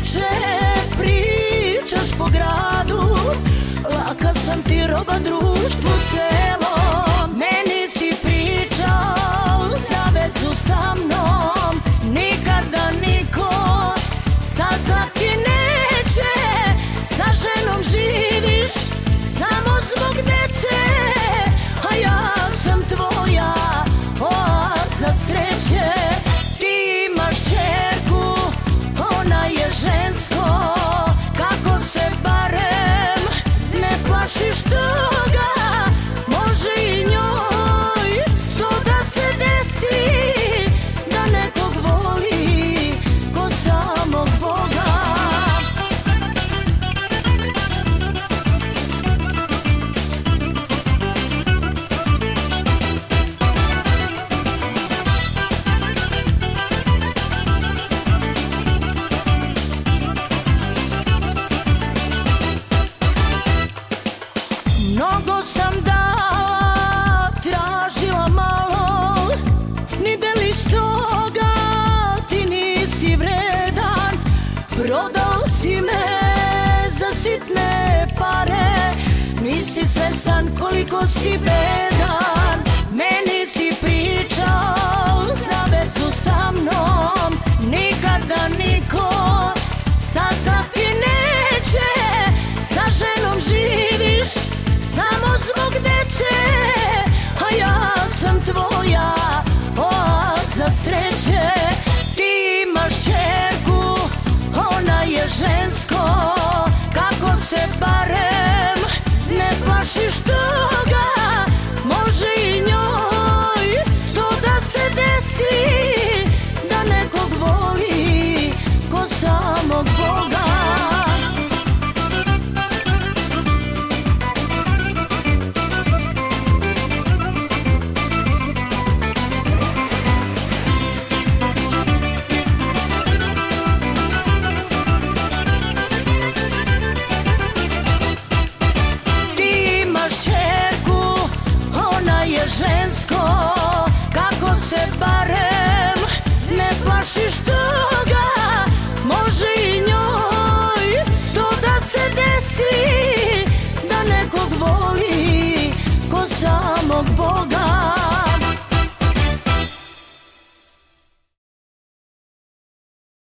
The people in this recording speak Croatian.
veče pričaš po gradu Laka sam ti roba društvu celom Meni si pričao zavezu sa mnom Nikada niko sa ti neće. Sa ženom živiš samo zbog dece A ja sam tvoja oaza sreće. Koliko si bedan Meni si pričao za vezu sa mnom Nikada niko. Saznati neće Sa ženom živiš samo zbog dece A ja sam tvoja oaza sreće. Ti imaš čerku, ona je žensko Kako se barem ne plašiš хочешь,